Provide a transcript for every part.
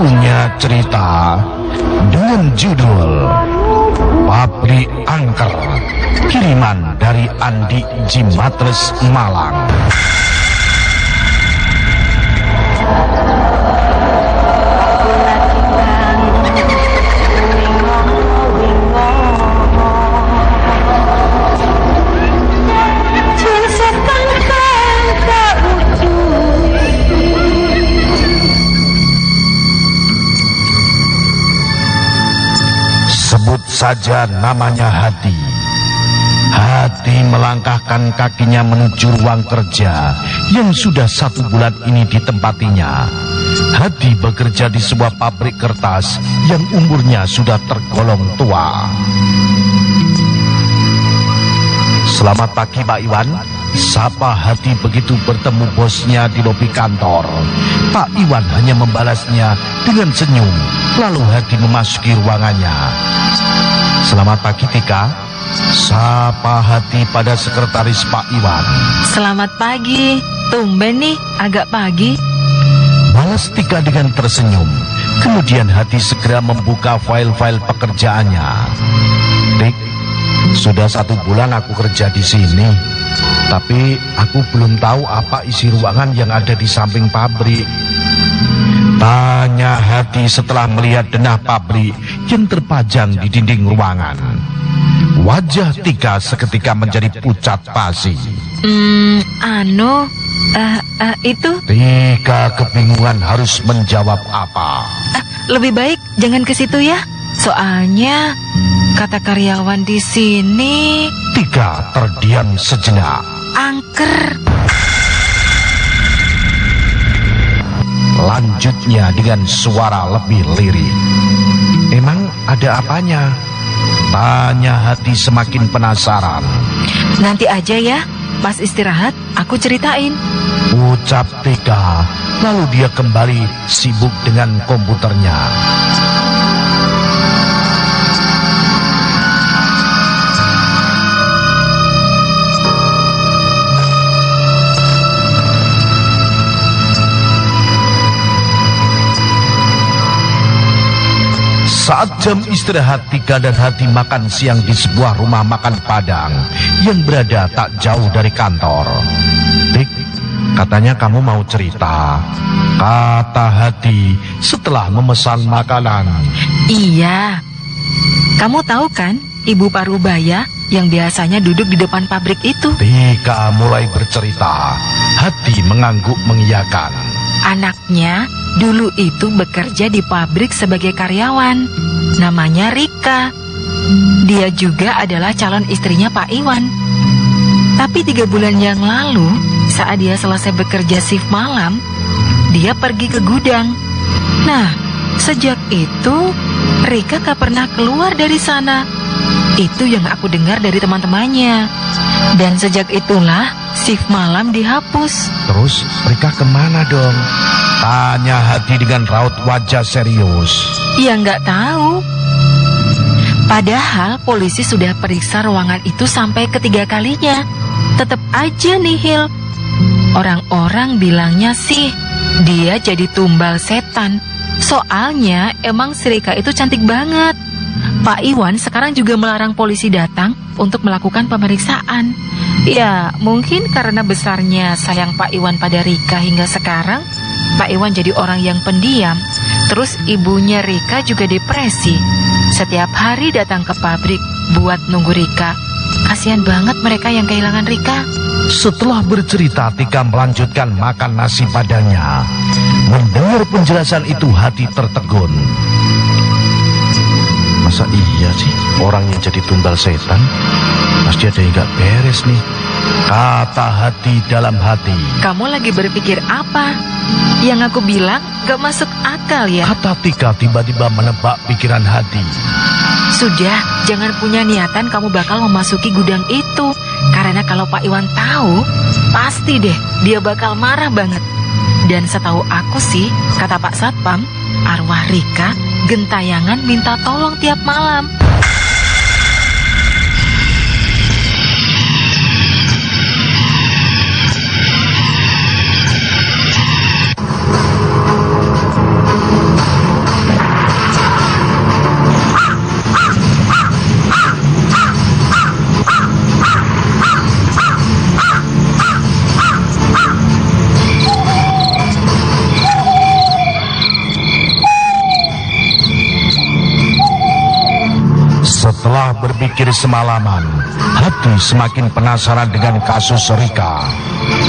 Punya cerita dengan judul Pabrik Angker Kiriman dari Andi Jimatres Malang saja namanya Hati. Hati melangkahkan kakinya menuju ruang kerja yang sudah satu bulan ini ditempatinya. Hati bekerja di sebuah pabrik kertas yang umurnya sudah tergolong tua. Selamat pagi Pak Iwan. Sapa hati begitu bertemu bosnya di lobi kantor. Pak Iwan hanya membalasnya dengan senyum. Lalu hati memasuki ruangannya. Selamat pagi Tika. Sapa hati pada sekretaris Pak Iwan. Selamat pagi. Tumben nih, agak pagi. Balas Tika dengan tersenyum. Kemudian hati segera membuka file-file pekerjaannya. Tik, sudah satu bulan aku kerja di sini. Tapi aku belum tahu apa isi ruangan yang ada di samping pabrik. Tanya hati setelah melihat denah pabrik yang terpajang di dinding ruangan. Wajah Tika seketika menjadi pucat pasi. Hmm, anu, eh, eh, itu Tika kebingungan harus menjawab apa. eh, lebih baik jangan ke situ ya. Soalnya kata karyawan di sini Tika terdiam sejenak. angker. Lanjutnya dengan suara lebih lirik. Emang ada apanya? Tanya hati semakin penasaran. Nanti aja ya, pas istirahat aku ceritain. Ucap Tika, lalu dia kembali sibuk dengan komputernya. Saat jam istirahat Tika dan Hati makan siang di sebuah rumah makan Padang yang berada tak jauh dari kantor. Tik, katanya kamu mau cerita. Kata Hati setelah memesan makanan. Iya. Kamu tahu kan, Ibu Parubaya yang biasanya duduk di depan pabrik itu? Tika mulai bercerita. Hati mengangguk mengiyakan. Anaknya dulu itu bekerja di pabrik sebagai karyawan. Namanya Rika. Dia juga adalah calon istrinya Pak Iwan. Tapi tiga bulan yang lalu, saat dia selesai bekerja shift malam, dia pergi ke gudang. Nah, sejak itu Rika gak pernah keluar dari sana. Itu yang aku dengar dari teman-temannya. Dan sejak itulah shift malam dihapus. Terus Rika ke mana dong? Tanya Hati dengan raut wajah serius. Ya nggak tahu. Padahal polisi sudah periksa ruangan itu sampai ketiga kalinya. Tetap aja nihil. Orang-orang bilangnya sih dia jadi tumbal setan. Soalnya emang Srika itu cantik banget. Pak Iwan sekarang juga melarang polisi datang untuk melakukan pemeriksaan. Ya, mungkin karena besarnya sayang Pak Iwan pada Rika hingga sekarang, Pak Iwan jadi orang yang pendiam. Terus ibunya Rika juga depresi. Setiap hari datang ke pabrik buat nunggu Rika. Kasihan banget mereka yang kehilangan Rika. Setelah bercerita, Tika melanjutkan makan nasi padanya. Mendengar penjelasan itu, hati tertegun. Masa iya sih orang yang jadi tumbal setan? Pasti ada yang gak beres nih. Kata hati dalam hati. Kamu lagi berpikir apa? Yang aku bilang gak masuk akal ya. Kata Tika tiba-tiba menebak pikiran hati. Sudah, jangan punya niatan kamu bakal memasuki gudang itu. Karena kalau Pak Iwan tahu, pasti deh dia bakal marah banget. Dan setahu aku sih, kata Pak Satpam, arwah Rika gentayangan minta tolong tiap malam. Setelah berpikir semalaman, hati semakin penasaran dengan kasus Rika.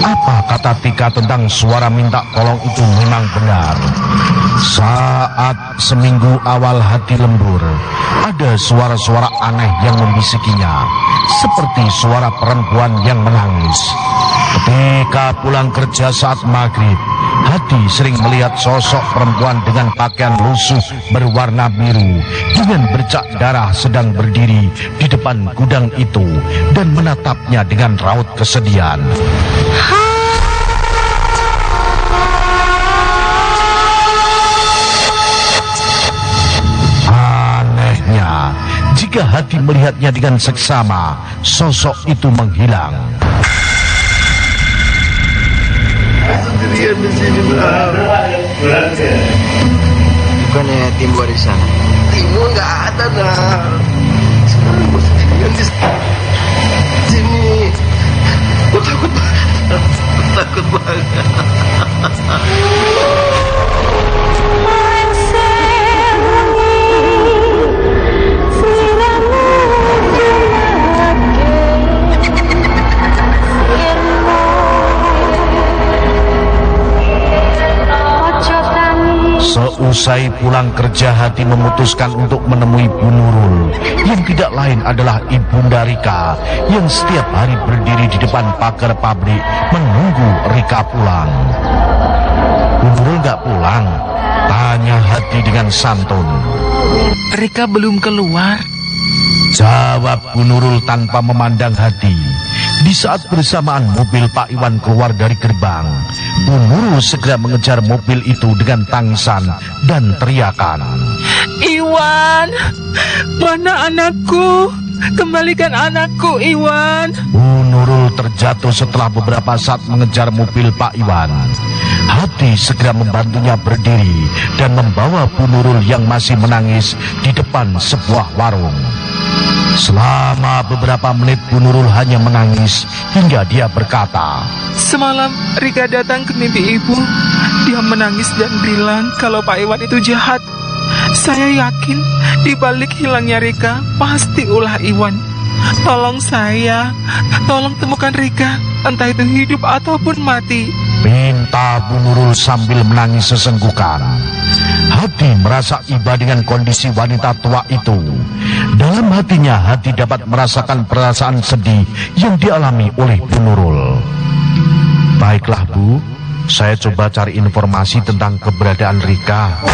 Apa kata Tika tentang suara minta tolong itu memang benar? Saat seminggu awal hati lembur, ada suara-suara aneh yang membisikinya, seperti suara perempuan yang menangis. Ketika pulang kerja saat maghrib, Hati sering melihat sosok perempuan dengan pakaian lusuh berwarna biru dengan bercak darah sedang berdiri di depan gudang itu dan menatapnya dengan raut kesedihan. Anehnya, jika hati melihatnya dengan seksama, sosok itu menghilang. Sendirian di sini Bukannya Timbu ada di sana? Timbu nggak ada nah. Sekarang gue sendirian di sini. Gue takut banget. Takut banget. Seusai pulang kerja hati memutuskan untuk menemui Bu Nurul yang tidak lain adalah Ibunda Rika yang setiap hari berdiri di depan pagar pabrik menunggu Rika pulang. Bu Nurul nggak pulang, tanya hati dengan santun. Rika belum keluar. Jawab Bu Nurul tanpa memandang hati. Di saat bersamaan mobil Pak Iwan keluar dari gerbang, Bu Nurul segera mengejar mobil itu dengan tangisan dan teriakan. Iwan, mana anakku? Kembalikan anakku, Iwan. Bu Nurul terjatuh setelah beberapa saat mengejar mobil Pak Iwan. Hati segera membantunya berdiri dan membawa Bu Nurul yang masih menangis di depan sebuah warung. Selama beberapa menit Bu Nurul hanya menangis hingga dia berkata, Semalam Rika datang ke mimpi ibu. Dia menangis dan bilang kalau Pak Iwan itu jahat. Saya yakin di balik hilangnya Rika pasti ulah Iwan. Tolong saya, tolong temukan Rika, entah itu hidup ataupun mati. Minta Bu Nurul sambil menangis sesenggukan. Hati merasa iba dengan kondisi wanita tua itu. Dalam hatinya hati dapat merasakan perasaan sedih yang dialami oleh Bu Nurul. Baiklah Bu, saya coba cari informasi tentang keberadaan Rika.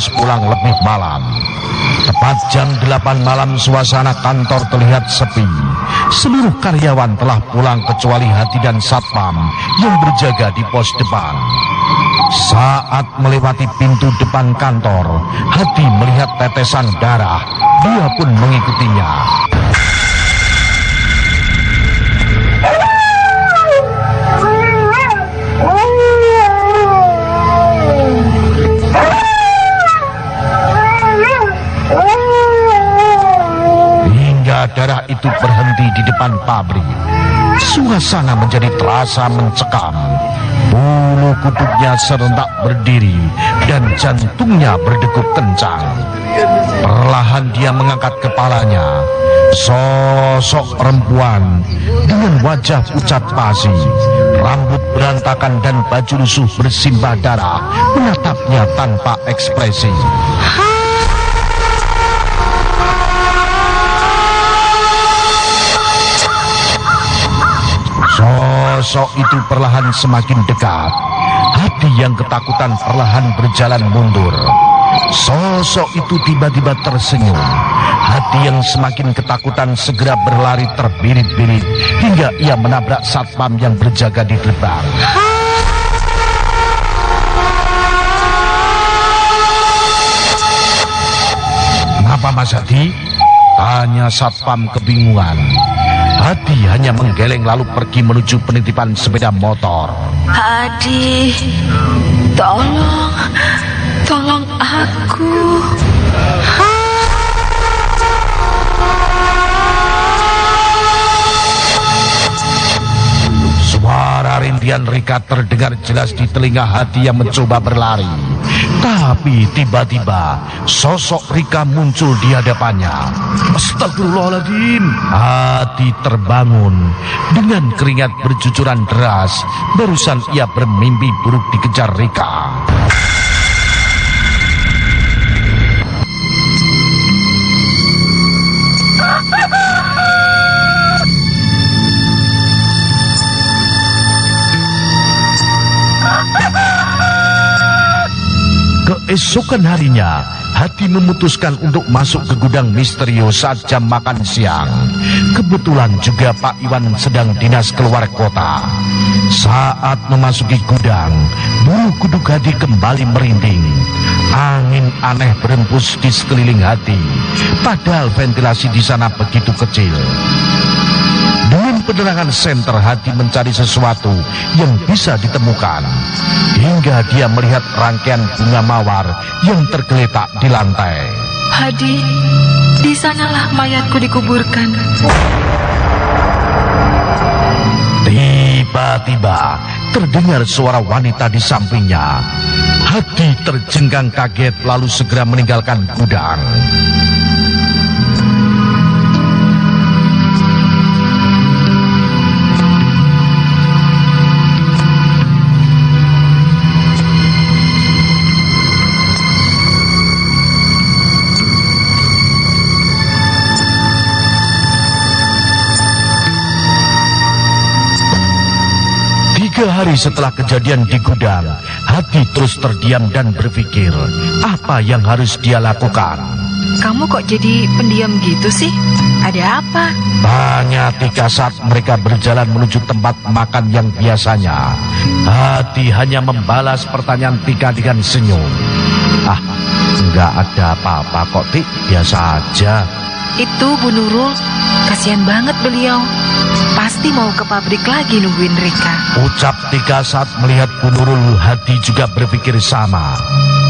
Harus pulang lebih malam. Tepat jam 8 malam suasana kantor terlihat sepi. Seluruh karyawan telah pulang kecuali Hati dan Satpam yang berjaga di pos depan. Saat melewati pintu depan kantor, Hati melihat tetesan darah. Dia pun mengikutinya. Hingga darah itu berhenti di depan pabrik. Suasana menjadi terasa mencekam. Bulu kuduknya serentak berdiri dan jantungnya berdegup kencang. Perlahan dia mengangkat kepalanya. Sosok perempuan dengan wajah pucat pasi, rambut berantakan dan baju lusuh bersimbah darah menatapnya tanpa ekspresi. Sosok itu perlahan semakin dekat. Hati yang ketakutan perlahan berjalan mundur. Sosok itu tiba-tiba tersenyum. Hati yang semakin ketakutan segera berlari terbirit-birit hingga ia menabrak satpam yang berjaga di depan. Kenapa Mas Hadi? Tanya satpam kebingungan. Hadi hanya menggeleng lalu pergi menuju penitipan sepeda motor. Hadi, tolong, tolong aku. Suara rintihan Rika terdengar jelas di telinga hati yang mencoba berlari. Tapi tiba-tiba sosok Rika muncul di hadapannya. Astagfirullahaladzim. Hati terbangun dengan keringat bercucuran deras. Barusan ia bermimpi buruk dikejar Rika. Keesokan harinya, Hati memutuskan untuk masuk ke gudang misterius saat jam makan siang. Kebetulan juga Pak Iwan sedang dinas keluar kota. Saat memasuki gudang, bulu kuduk Hadi kembali merinding. Angin aneh berembus di sekeliling Hati, padahal ventilasi di sana begitu kecil. Penerangan senter hati mencari sesuatu yang bisa ditemukan. Hingga dia melihat rangkaian bunga mawar yang tergeletak di lantai. Hadi, di sanalah mayatku dikuburkan. Tiba-tiba terdengar suara wanita di sampingnya. Hadi terjenggang kaget lalu segera meninggalkan gudang. Tiga hari setelah kejadian di gudang, Hati terus terdiam dan berpikir apa yang harus dia lakukan. Kamu kok jadi pendiam gitu sih? Ada apa? Tanya Tika saat mereka berjalan menuju tempat makan yang biasanya. Hati hanya membalas pertanyaan Tika dengan senyum. Ah, enggak ada apa-apa kok, Tik. Biasa aja. Itu Bu Nurul, kasihan banget beliau. Pasti mau ke pabrik lagi nungguin Rika. Ucap Tika saat melihat Bu Nurul, Hati juga berpikir sama.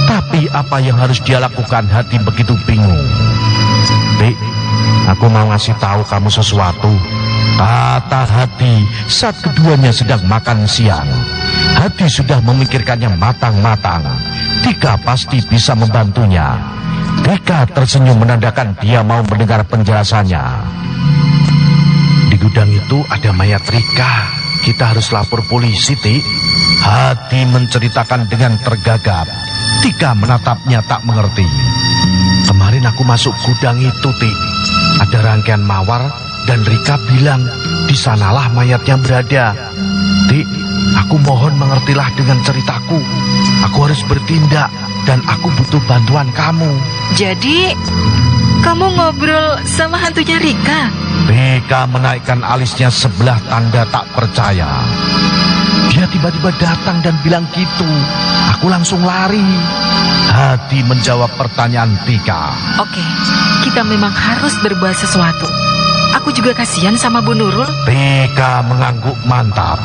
Tapi apa yang harus dia lakukan, Hati begitu bingung. Tik, aku mau ngasih tahu kamu sesuatu. Kata Hati saat keduanya sedang makan siang. Hati sudah memikirkannya matang-matang. Tika pasti bisa membantunya. Tika tersenyum menandakan dia mau mendengar penjelasannya. Di gudang itu ada mayat Rika. Kita harus lapor polisi, Tik. Hati menceritakan dengan tergagap. Tika menatapnya tak mengerti. Kemarin aku masuk gudang itu, Tik. Ada rangkaian mawar dan Rika bilang di sanalah mayatnya berada. Tik, aku mohon mengertilah dengan ceritaku. Aku harus bertindak dan aku butuh bantuan kamu. Jadi, kamu ngobrol sama hantunya Rika? Rika menaikkan alisnya sebelah tanda tak percaya. Dia tiba-tiba datang dan bilang gitu. Aku langsung lari. Hati menjawab pertanyaan Tika. Oke, kita memang harus berbuat sesuatu. Aku juga kasihan sama Bu Nurul. Tika mengangguk mantap.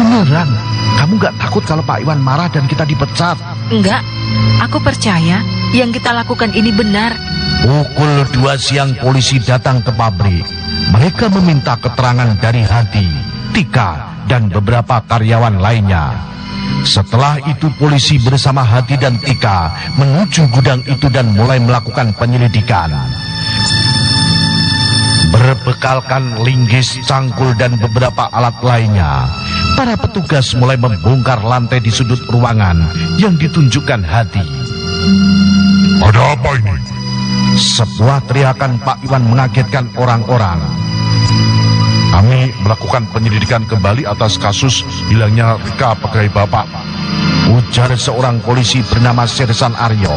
Beneran? Kamu gak takut kalau Pak Iwan marah dan kita dipecat? Enggak, aku percaya yang kita lakukan ini benar. Pukul dua siang polisi datang ke pabrik. Mereka meminta keterangan dari Hati, Tika, dan beberapa karyawan lainnya. Setelah itu polisi bersama Hati dan Tika menuju gudang itu dan mulai melakukan penyelidikan. Berbekalkan linggis, cangkul, dan beberapa alat lainnya, para petugas mulai membongkar lantai di sudut ruangan yang ditunjukkan Hati. Ada apa ini? Sebuah teriakan Pak Iwan mengagetkan orang-orang. Kami melakukan penyelidikan kembali atas kasus hilangnya Rika pegawai Bapak. Ujar seorang polisi bernama Sersan Aryo.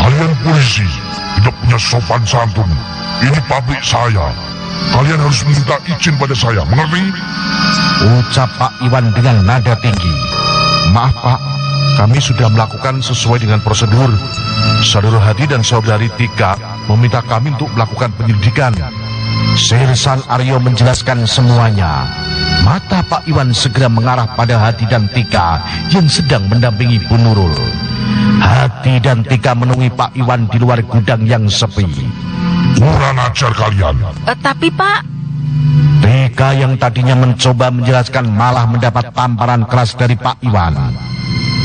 Kalian polisi tidak punya sopan santun. Ini pabrik saya. Kalian harus minta izin pada saya, mengerti? Ucap Pak Iwan dengan nada tinggi. Maaf Pak, kami sudah melakukan sesuai dengan prosedur. Saudara Hadi dan saudari Tika meminta kami untuk melakukan penyelidikan. Sirsan Aryo menjelaskan semuanya. Mata Pak Iwan segera mengarah pada Hati dan Tika yang sedang mendampingi Bu Nurul. Hati dan Tika menemui Pak Iwan di luar gudang yang sepi. Kurang ajar kalian. Eh, tapi Pak, Tika yang tadinya mencoba menjelaskan malah mendapat tamparan keras dari Pak Iwan.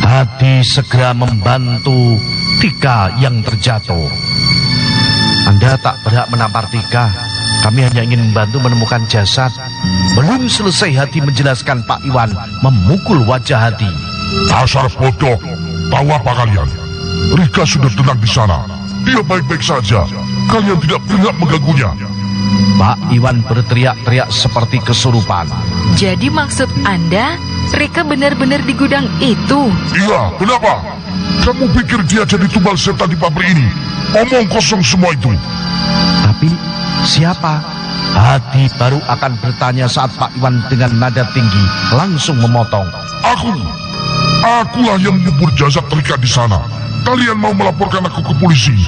Hati segera membantu Tika yang terjatuh. Anda tak berhak menampar Tika. Kami hanya ingin membantu menemukan jasad. Belum selesai Hati menjelaskan Pak Iwan memukul wajah Hati. Dasar bodoh. Tahu apa kalian? Rika sudah tenang di sana. Dia baik-baik saja. Kalian tidak berhak mengganggunya. Pak Iwan berteriak-teriak seperti kesurupan. jadi maksud Anda Rika benar-benar di gudang itu? Iya, kenapa? Kamu pikir dia jadi tumbal setan di pabrik ini? Omong kosong semua itu. Tapi siapa? Hati baru akan bertanya saat Pak Iwan dengan nada tinggi langsung memotong. Aku, akulah yang mengubur jasad Rika di sana. Kalian mau melaporkan aku ke polisi?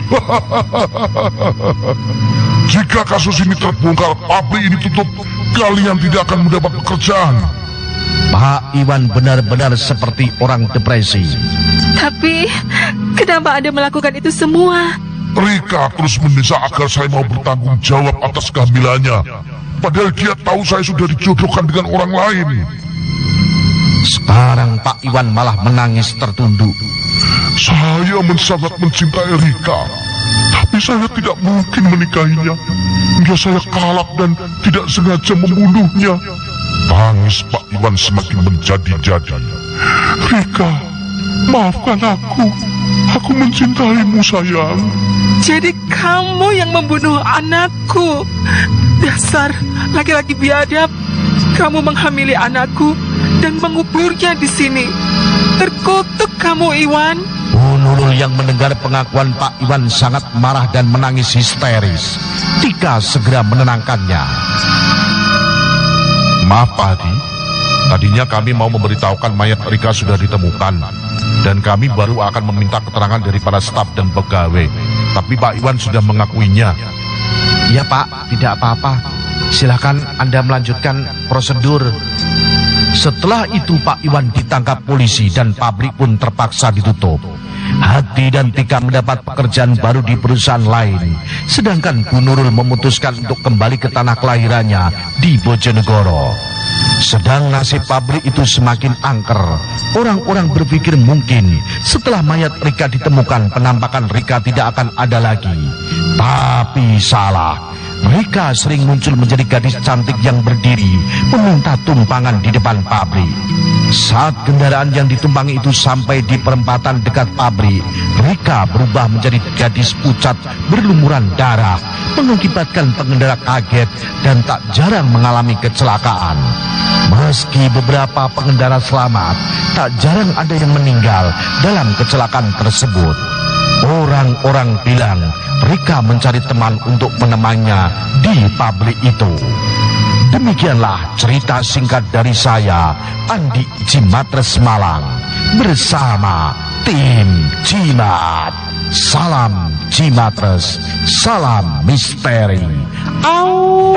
Jika kasus ini terbongkar, pabrik ini tutup, kalian tidak akan mendapat pekerjaan. Pak Iwan benar-benar seperti orang depresi. Tapi kenapa Anda melakukan itu semua? Rika terus mendesak agar saya mau bertanggung jawab atas kehamilannya. Padahal dia tahu saya sudah dijodohkan dengan orang lain. Sekarang Pak Iwan malah menangis tertunduk. Saya men- sangat mencintai Rika. Tapi saya tidak mungkin menikahinya. Hingga saya kalap dan tidak sengaja membunuhnya. Tangis Pak Iwan semakin menjadi-jadi. Rika, maafkan aku. Aku mencintaimu sayang. Jadi kamu yang membunuh anakku. Dasar laki-laki biadab. Kamu menghamili anakku dan menguburnya di sini. Terkutuk kamu, Iwan. Bu Nurul yang mendengar pengakuan Pak Iwan sangat marah dan menangis histeris. Tika segera menenangkannya. Maaf Pak Hadi, tadinya kami mau memberitahukan mayat Rika sudah ditemukan dan kami baru akan meminta keterangan dari para staf dan pegawai. Tapi Pak Iwan sudah mengakuinya. Ya Pak, tidak apa-apa. Silakan Anda melanjutkan prosedur. Setelah itu Pak Iwan ditangkap polisi dan pabrik pun terpaksa ditutup. Hati dan Tika mendapat pekerjaan baru di perusahaan lain. Sedangkan Bu Nurul memutuskan untuk kembali ke tanah kelahirannya di Bojonegoro. Sedang nasib pabrik itu semakin angker. Orang-orang berpikir mungkin setelah mayat Rika ditemukan penampakan Rika tidak akan ada lagi. Tapi salah. Rika sering muncul menjadi gadis cantik yang berdiri meminta tumpangan di depan pabrik. Saat kendaraan yang ditumpangi itu sampai di perempatan dekat pabrik, Rika berubah menjadi gadis pucat berlumuran darah, mengakibatkan pengendara kaget dan tak jarang mengalami kecelakaan. Meski beberapa pengendara selamat, tak jarang ada yang meninggal dalam kecelakaan tersebut. Orang-orang bilang Rika mencari teman untuk menemaninya di pabrik itu. Demikianlah cerita singkat dari saya, Andi Jimatres Malang, bersama tim Jimat. Salam Jimatres, salam misteri. Au!